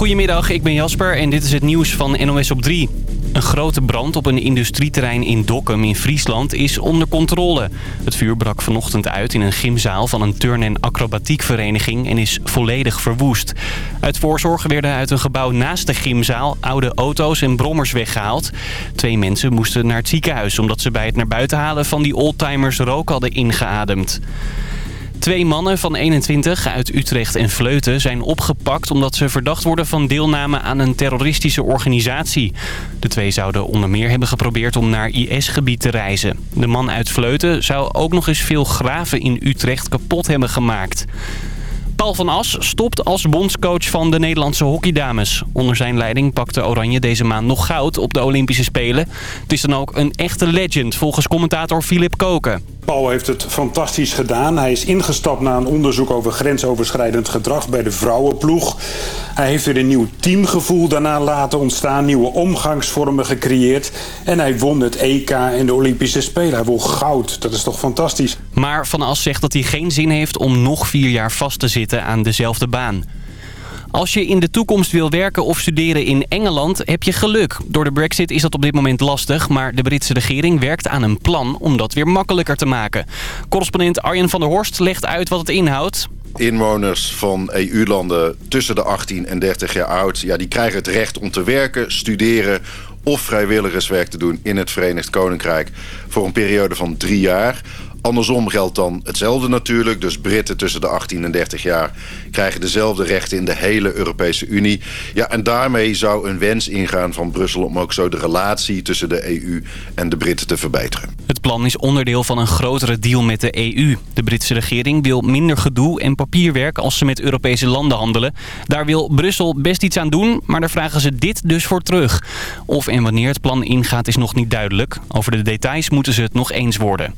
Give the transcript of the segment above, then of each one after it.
Goedemiddag, ik ben Jasper en dit is het nieuws van NOS op 3. Een grote brand op een industrieterrein in Dokkum in Friesland is onder controle. Het vuur brak vanochtend uit in een gymzaal van een turn- en acrobatiekvereniging en is volledig verwoest. Uit voorzorg werden uit een gebouw naast de gymzaal oude auto's en brommers weggehaald. Twee mensen moesten naar het ziekenhuis omdat ze bij het naar buiten halen van die oldtimers rook hadden ingeademd. Twee mannen van 21 uit Utrecht en Vleuten zijn opgepakt omdat ze verdacht worden van deelname aan een terroristische organisatie. De twee zouden onder meer hebben geprobeerd om naar IS-gebied te reizen. De man uit Vleuten zou ook nog eens veel graven in Utrecht kapot hebben gemaakt. Paul van As stopt als bondscoach van de Nederlandse hockeydames. Onder zijn leiding pakte Oranje deze maand nog goud op de Olympische Spelen. Het is dan ook een echte legend volgens commentator Filip Koken. Paul heeft het fantastisch gedaan. Hij is ingestapt na een onderzoek over grensoverschrijdend gedrag bij de vrouwenploeg. Hij heeft weer een nieuw teamgevoel daarna laten ontstaan, nieuwe omgangsvormen gecreëerd. En hij won het EK en de Olympische Spelen. Hij won goud. Dat is toch fantastisch. Maar Van As zegt dat hij geen zin heeft om nog vier jaar vast te zitten aan dezelfde baan. Als je in de toekomst wil werken of studeren in Engeland, heb je geluk. Door de brexit is dat op dit moment lastig, maar de Britse regering werkt aan een plan om dat weer makkelijker te maken. Correspondent Arjen van der Horst legt uit wat het inhoudt. Inwoners van EU-landen tussen de 18 en 30 jaar oud... Ja, die krijgen het recht om te werken, studeren of vrijwilligerswerk te doen in het Verenigd Koninkrijk... voor een periode van drie jaar... Andersom geldt dan hetzelfde natuurlijk. Dus Britten tussen de 18 en 30 jaar krijgen dezelfde rechten in de hele Europese Unie. Ja, en daarmee zou een wens ingaan van Brussel om ook zo de relatie tussen de EU en de Britten te verbeteren. Het plan is onderdeel van een grotere deal met de EU. De Britse regering wil minder gedoe en papierwerk als ze met Europese landen handelen. Daar wil Brussel best iets aan doen, maar daar vragen ze dit dus voor terug. Of en wanneer het plan ingaat is nog niet duidelijk. Over de details moeten ze het nog eens worden.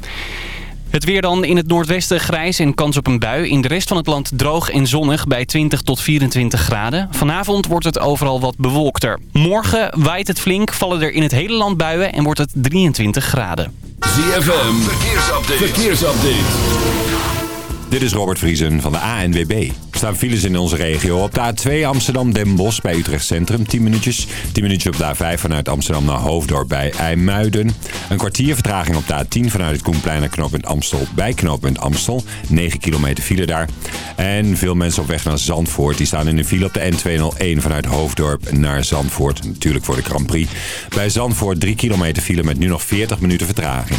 Het weer dan in het noordwesten grijs en kans op een bui. In de rest van het land droog en zonnig bij 20 tot 24 graden. Vanavond wordt het overal wat bewolkter. Morgen waait het flink, vallen er in het hele land buien en wordt het 23 graden. ZFM, verkeersupdate. verkeersupdate. Dit is Robert Vriesen van de ANWB. Er staan files in onze regio. Op de A2 Amsterdam-Den Bosch bij Utrecht Centrum 10 minuutjes. 10 minuutjes op de A5 vanuit Amsterdam naar Hoofddorp bij IJmuiden. Een kwartier vertraging op de A10 vanuit het Koenplein naar knooppunt Amstel bij knooppunt Amstel. 9 kilometer file daar. En veel mensen op weg naar Zandvoort. Die staan in de file op de N201 vanuit Hoofddorp naar Zandvoort. Natuurlijk voor de Grand Prix. Bij Zandvoort 3 kilometer file met nu nog 40 minuten vertraging.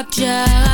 Up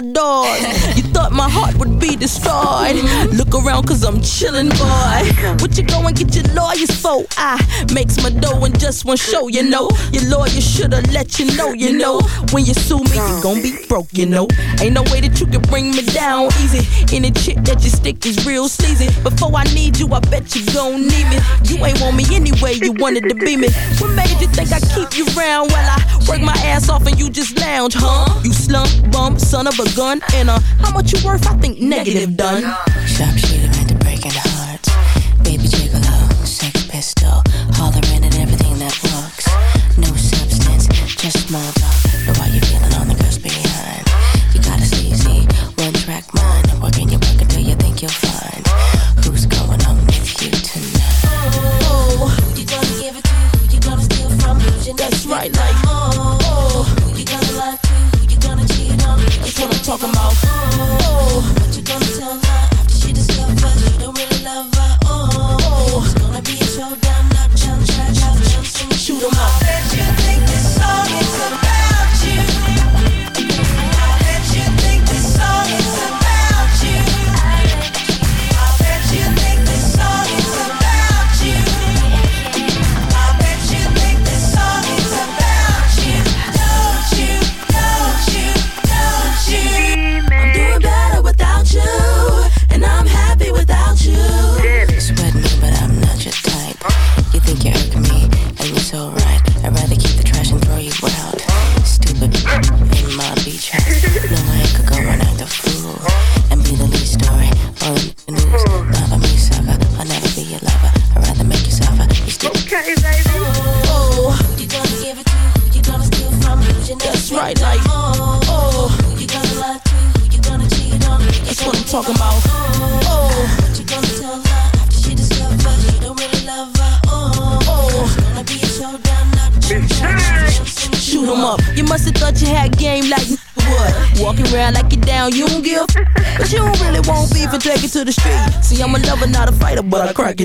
my doors. You thought my heart would be destroyed. Look around cause I'm chillin', boy. What you go and get your lawyers for? I makes my dough in just one show, you know. Your lawyer shoulda let you know, you know. When you sue me, you gon' be broke, you know. Ain't no way that you can bring me down easy. Any chick that you stick is real sleazy. Before I need you, I bet you gon' need me. You ain't want me anyway, you wanted to be me. What made you think I keep you round while I work my ass off and you just lounge, huh? You slump bum, son of a gun, and uh, how much you worth? I think negative done. Sharpshooter into breaking hearts. Baby gigolo, sex pistol, hollering at everything that walks. No substance, just small talk.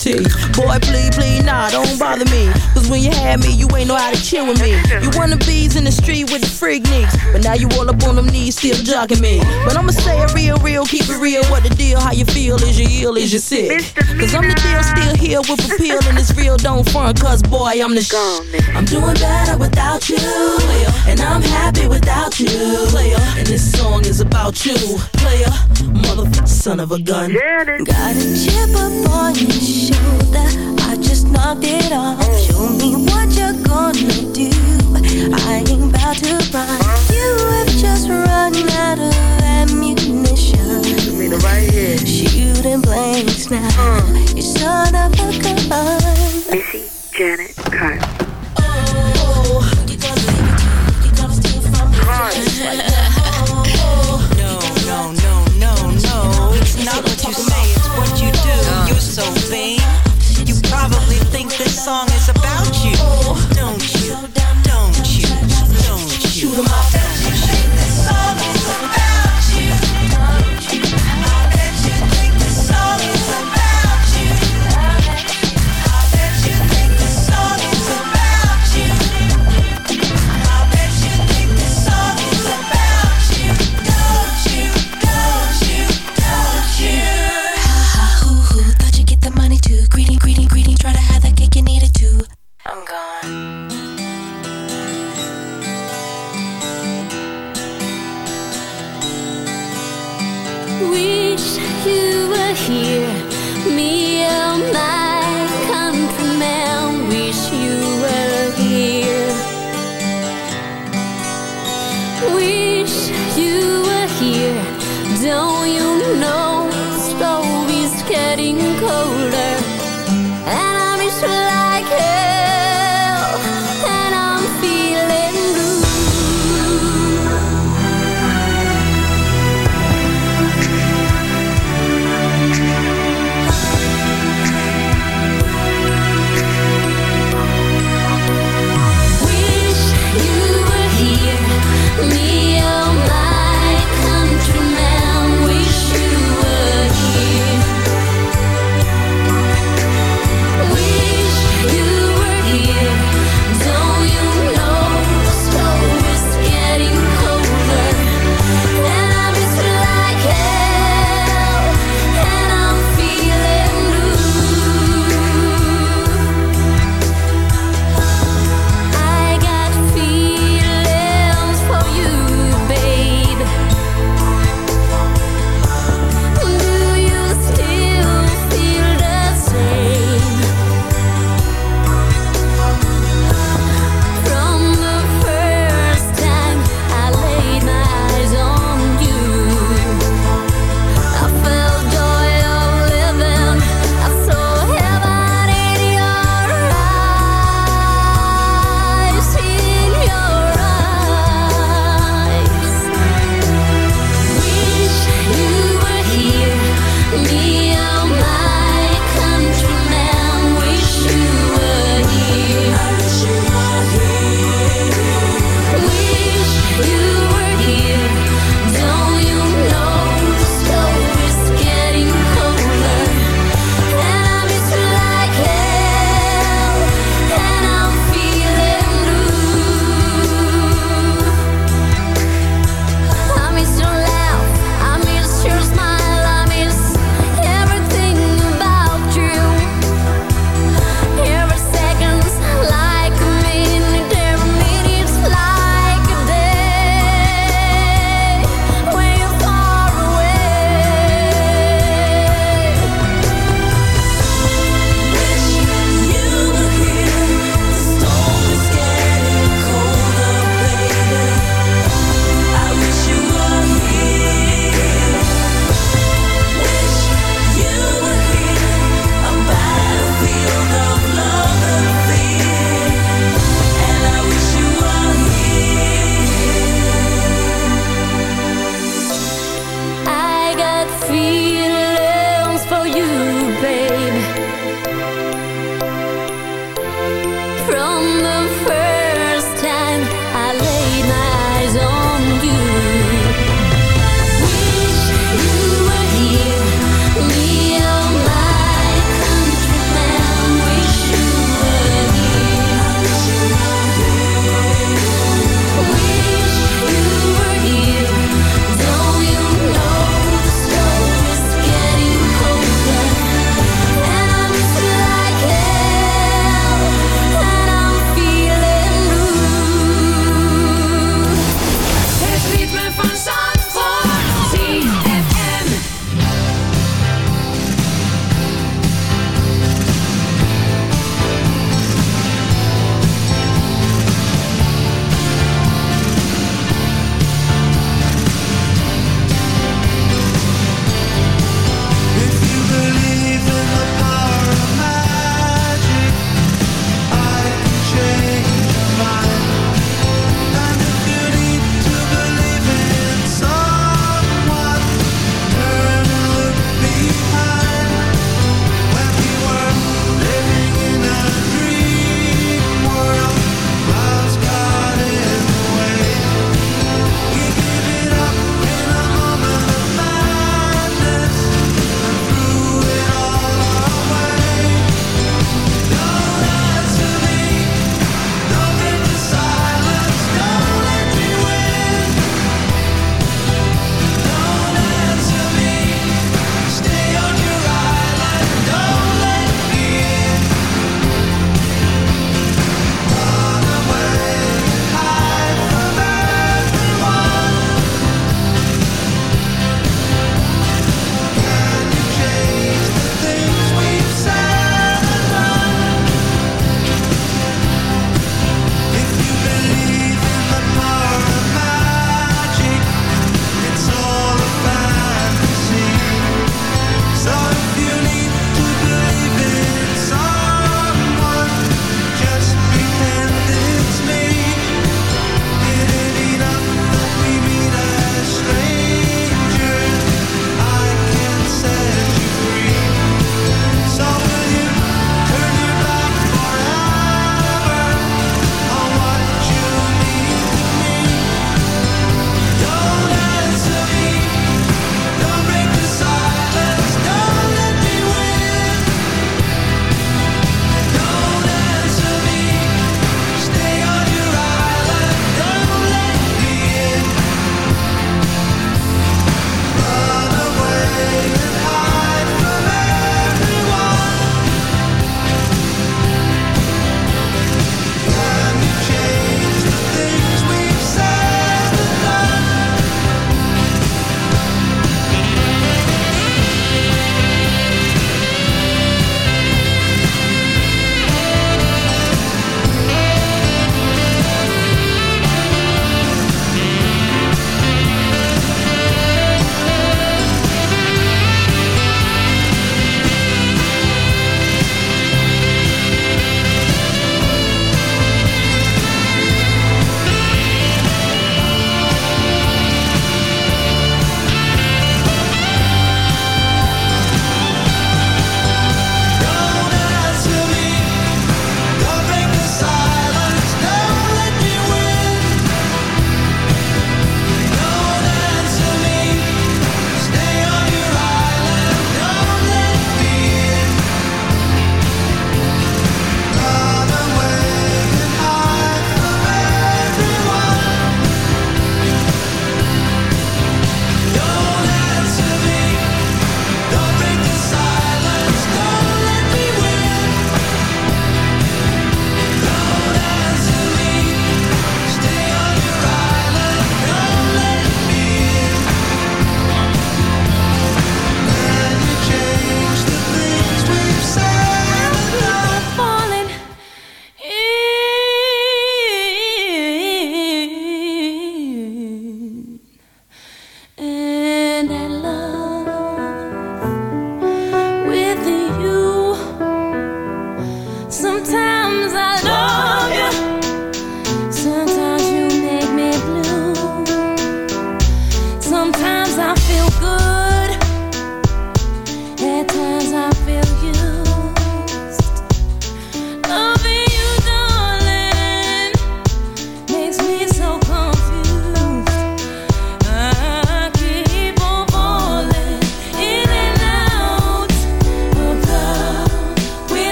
City. Feel? Is you ill? Is you sick? Cause I'm the deal, still here with appeal. And it's real, don't front. Cause boy, I'm the sh- I'm doing better without you. And I'm happy without you. And this song is about you. Player, motherfucker, son of a gun. Got a chip up on your shoulder. I just knocked it off. Show me what you're gonna do. I ain't about to run. You have just run out of Nigga, right here. Shooting blanks now. Uh. You son of a gun. Missy Janet Carter. Oh, oh, you gotta leave it, you gotta steal from me. Right.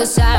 other side.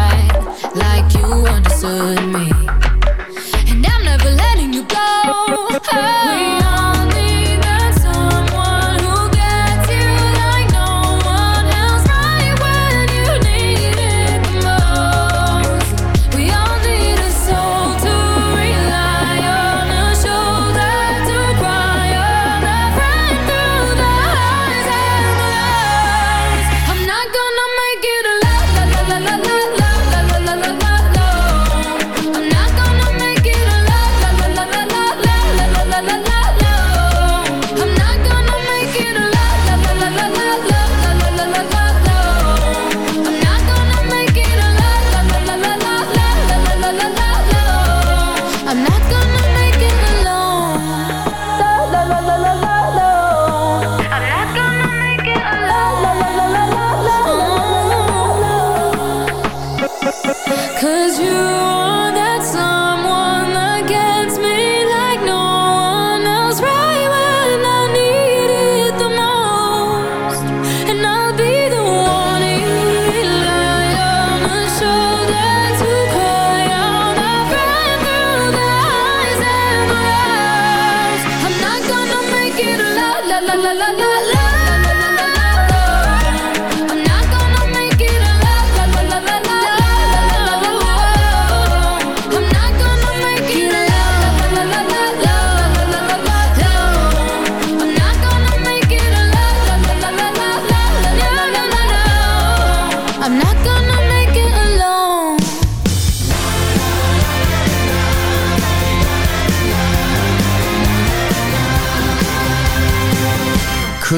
la la la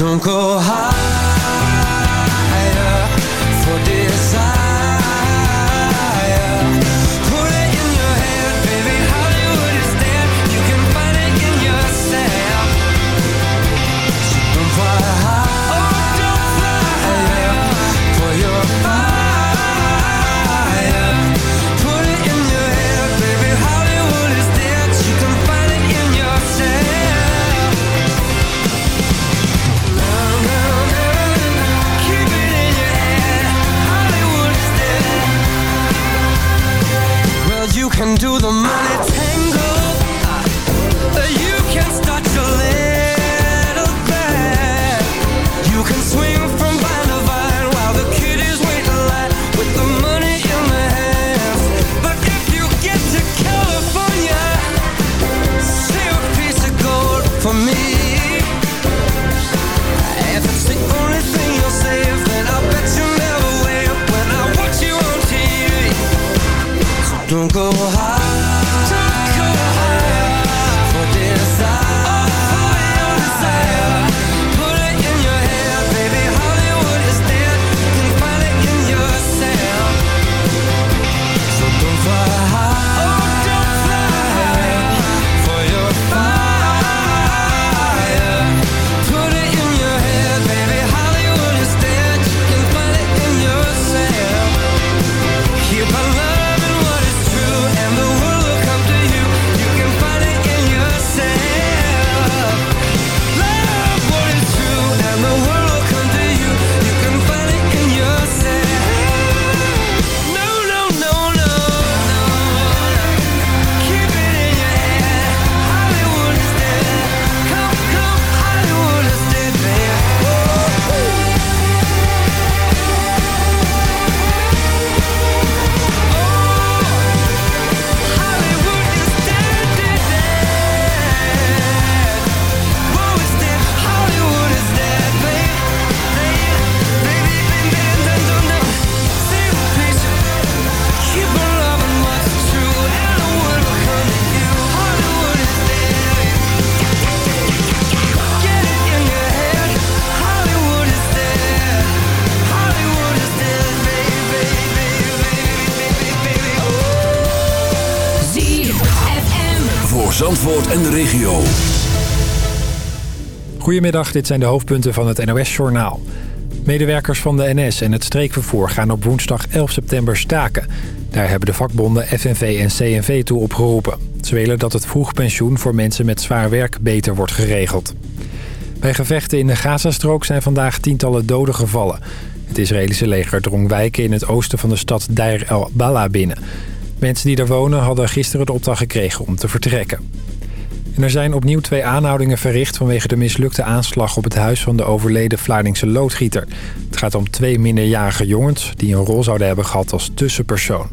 Don't go high. En de regio. Goedemiddag, dit zijn de hoofdpunten van het NOS-journaal. Medewerkers van de NS en het streekvervoer gaan op woensdag 11 september staken. Daar hebben de vakbonden FNV en CNV toe opgeroepen. Ze willen dat het vroegpensioen voor mensen met zwaar werk beter wordt geregeld. Bij gevechten in de Gazastrook zijn vandaag tientallen doden gevallen. Het Israëlische leger drong wijken in het oosten van de stad Deir el-Bala binnen. Mensen die daar wonen hadden gisteren de opdracht gekregen om te vertrekken. Er zijn opnieuw twee aanhoudingen verricht vanwege de mislukte aanslag op het huis van de overleden Vlaardingse loodgieter. Het gaat om twee minderjarige jongens die een rol zouden hebben gehad als tussenpersoon.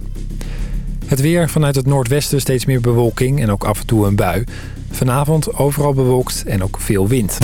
Het weer vanuit het noordwesten steeds meer bewolking en ook af en toe een bui. Vanavond overal bewolkt en ook veel wind.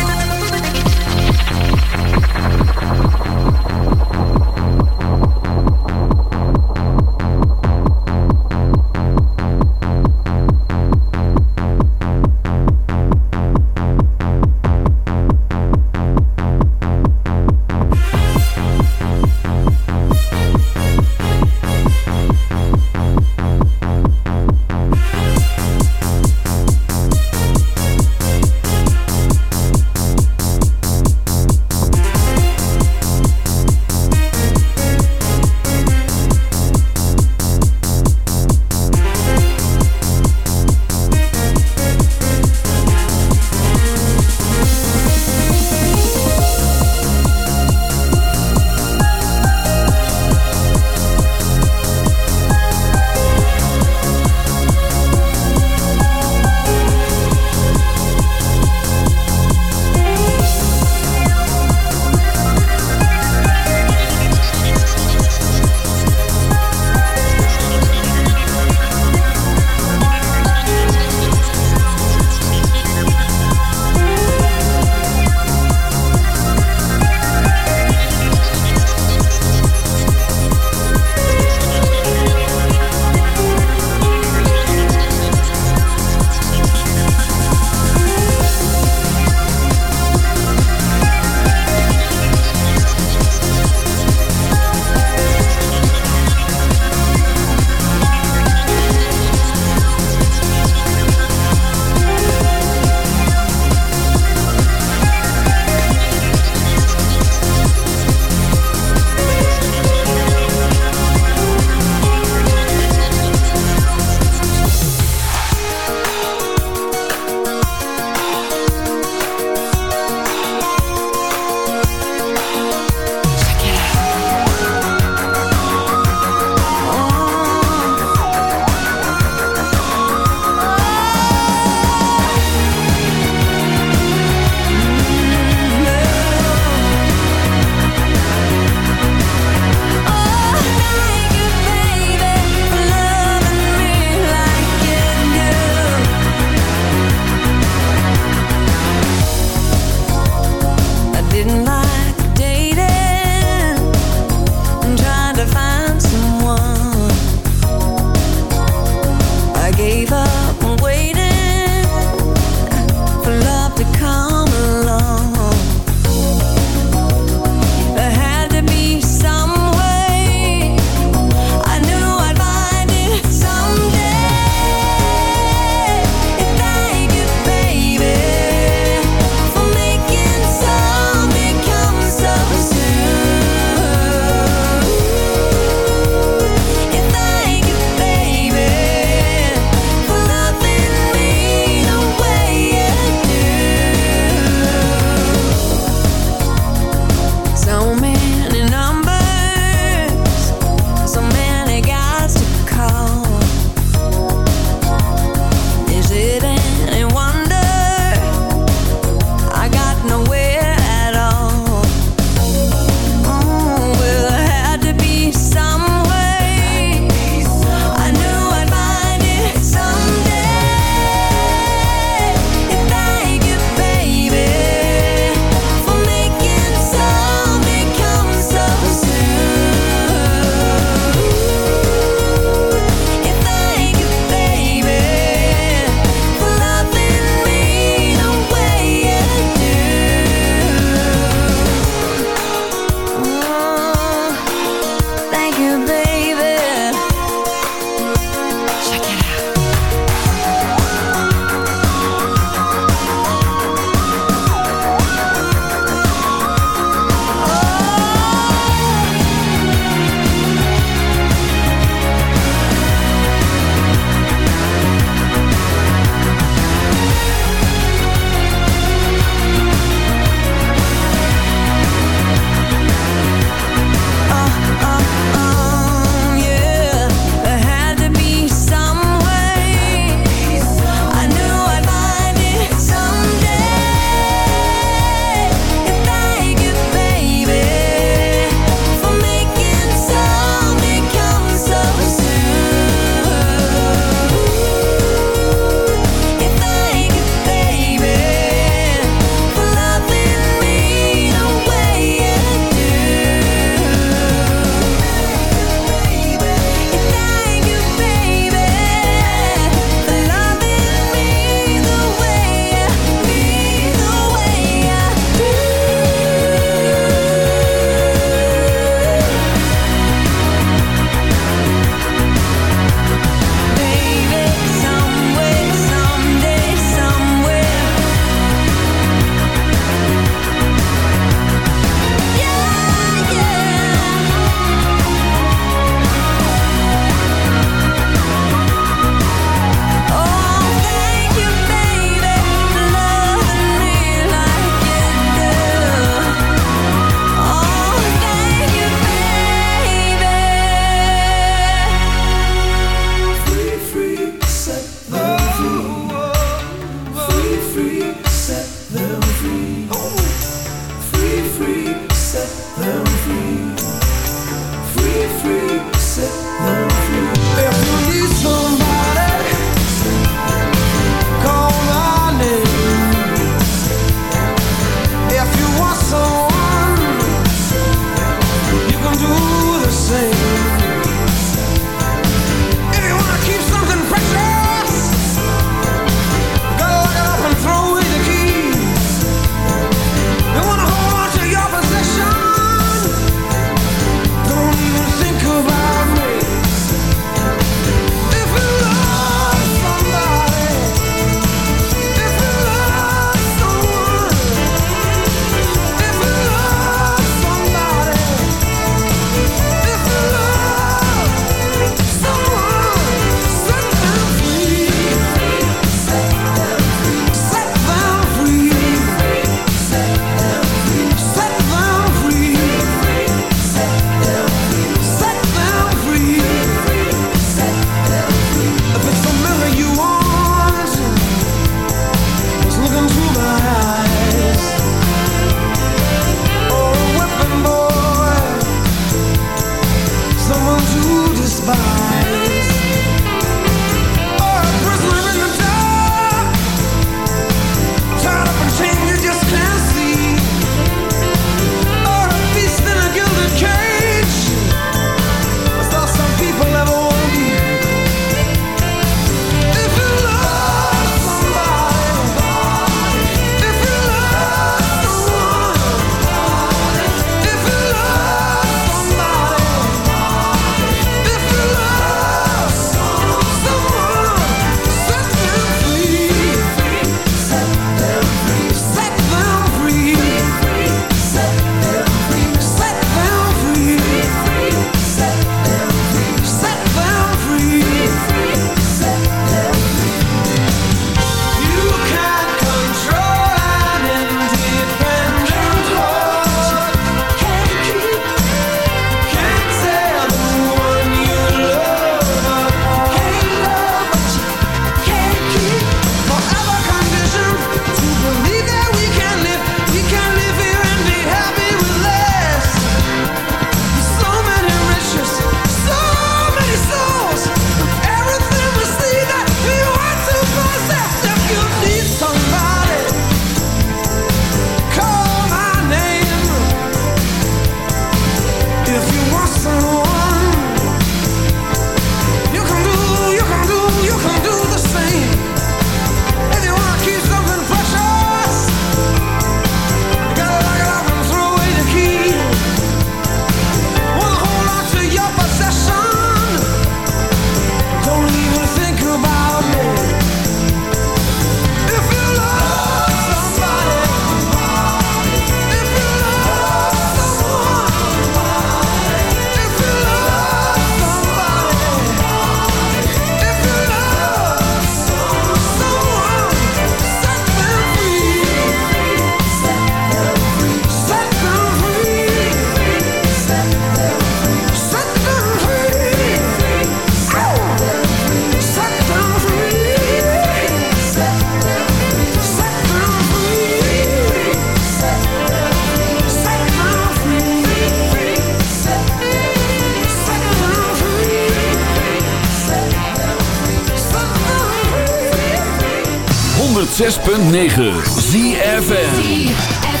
ZFM. Forgive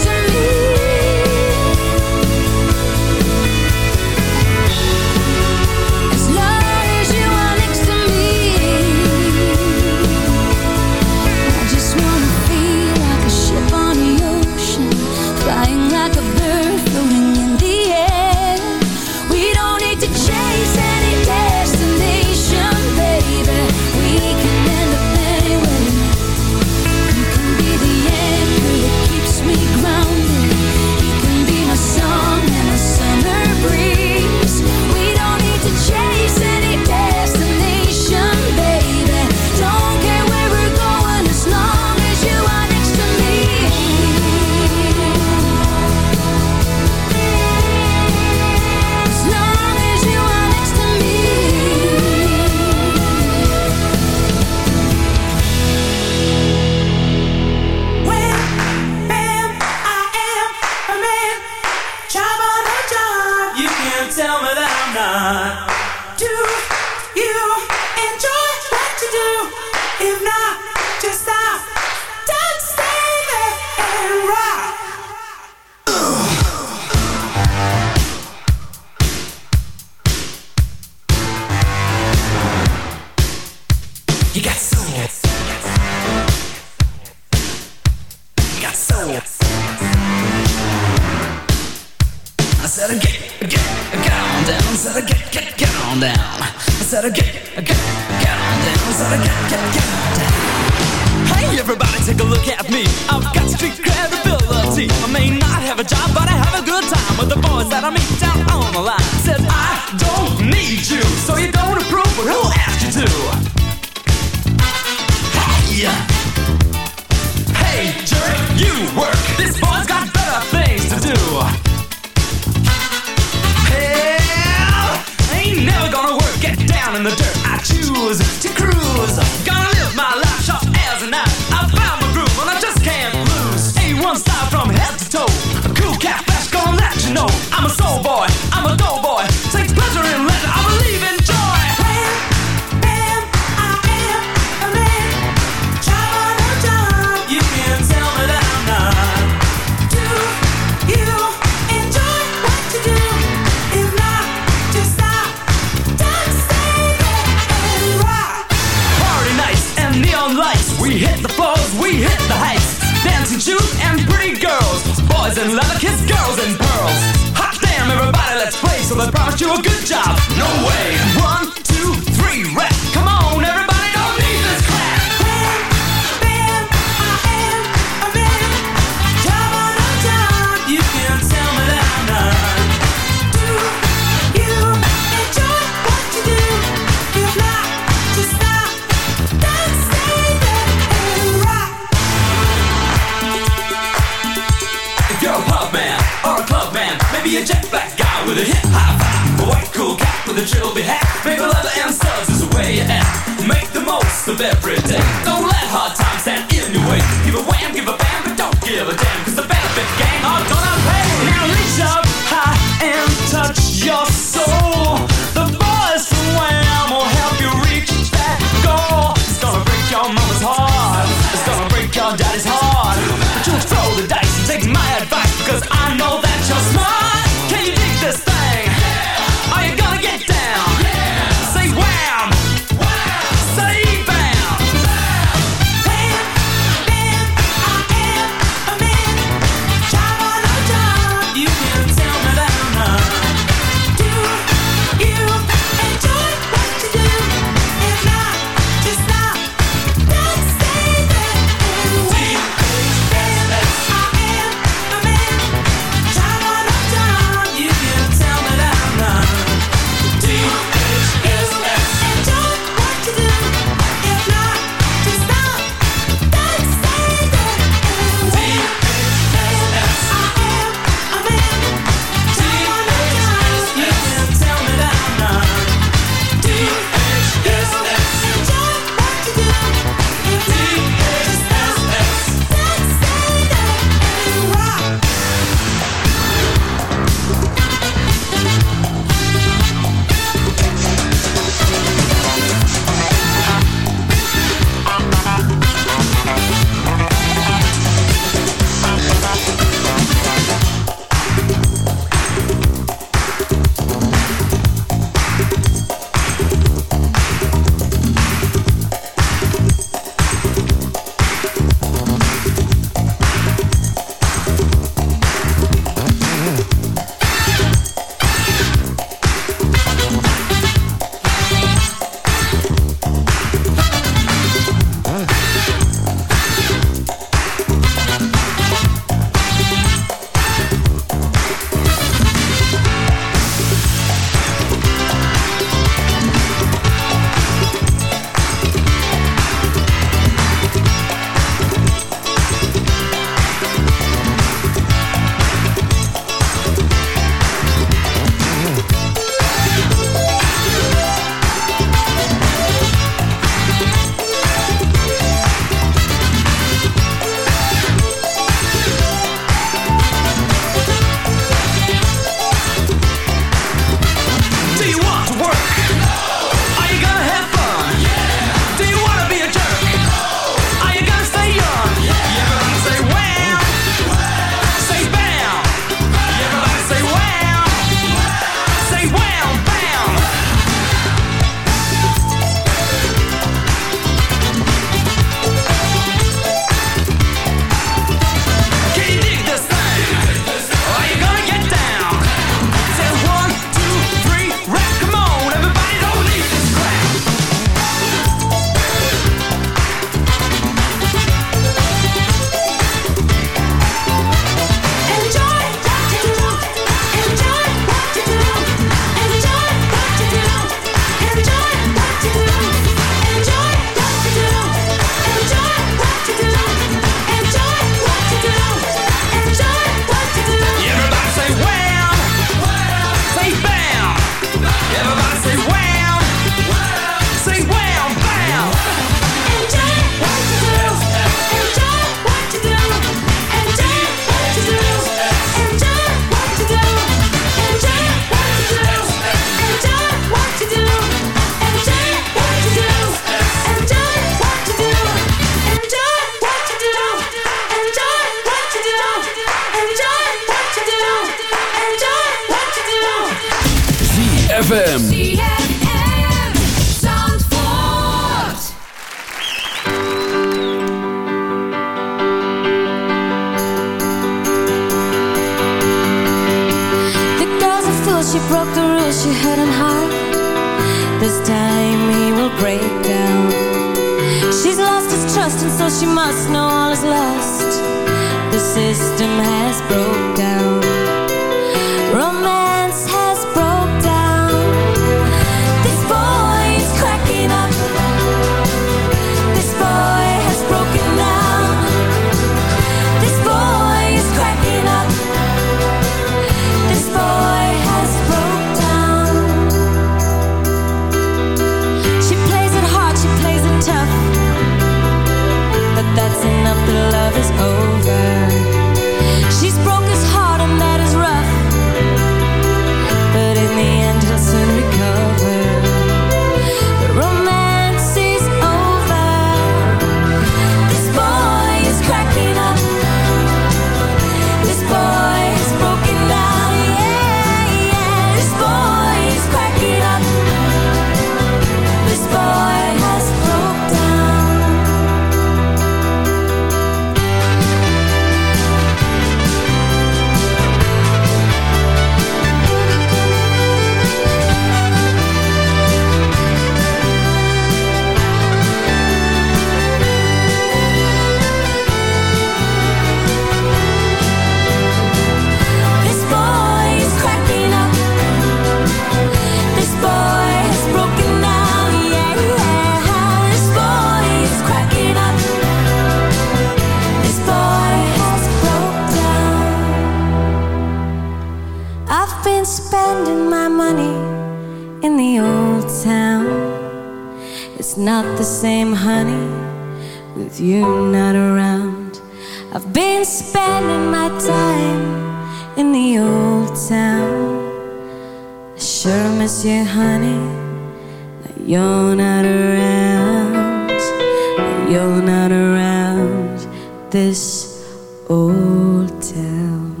old town.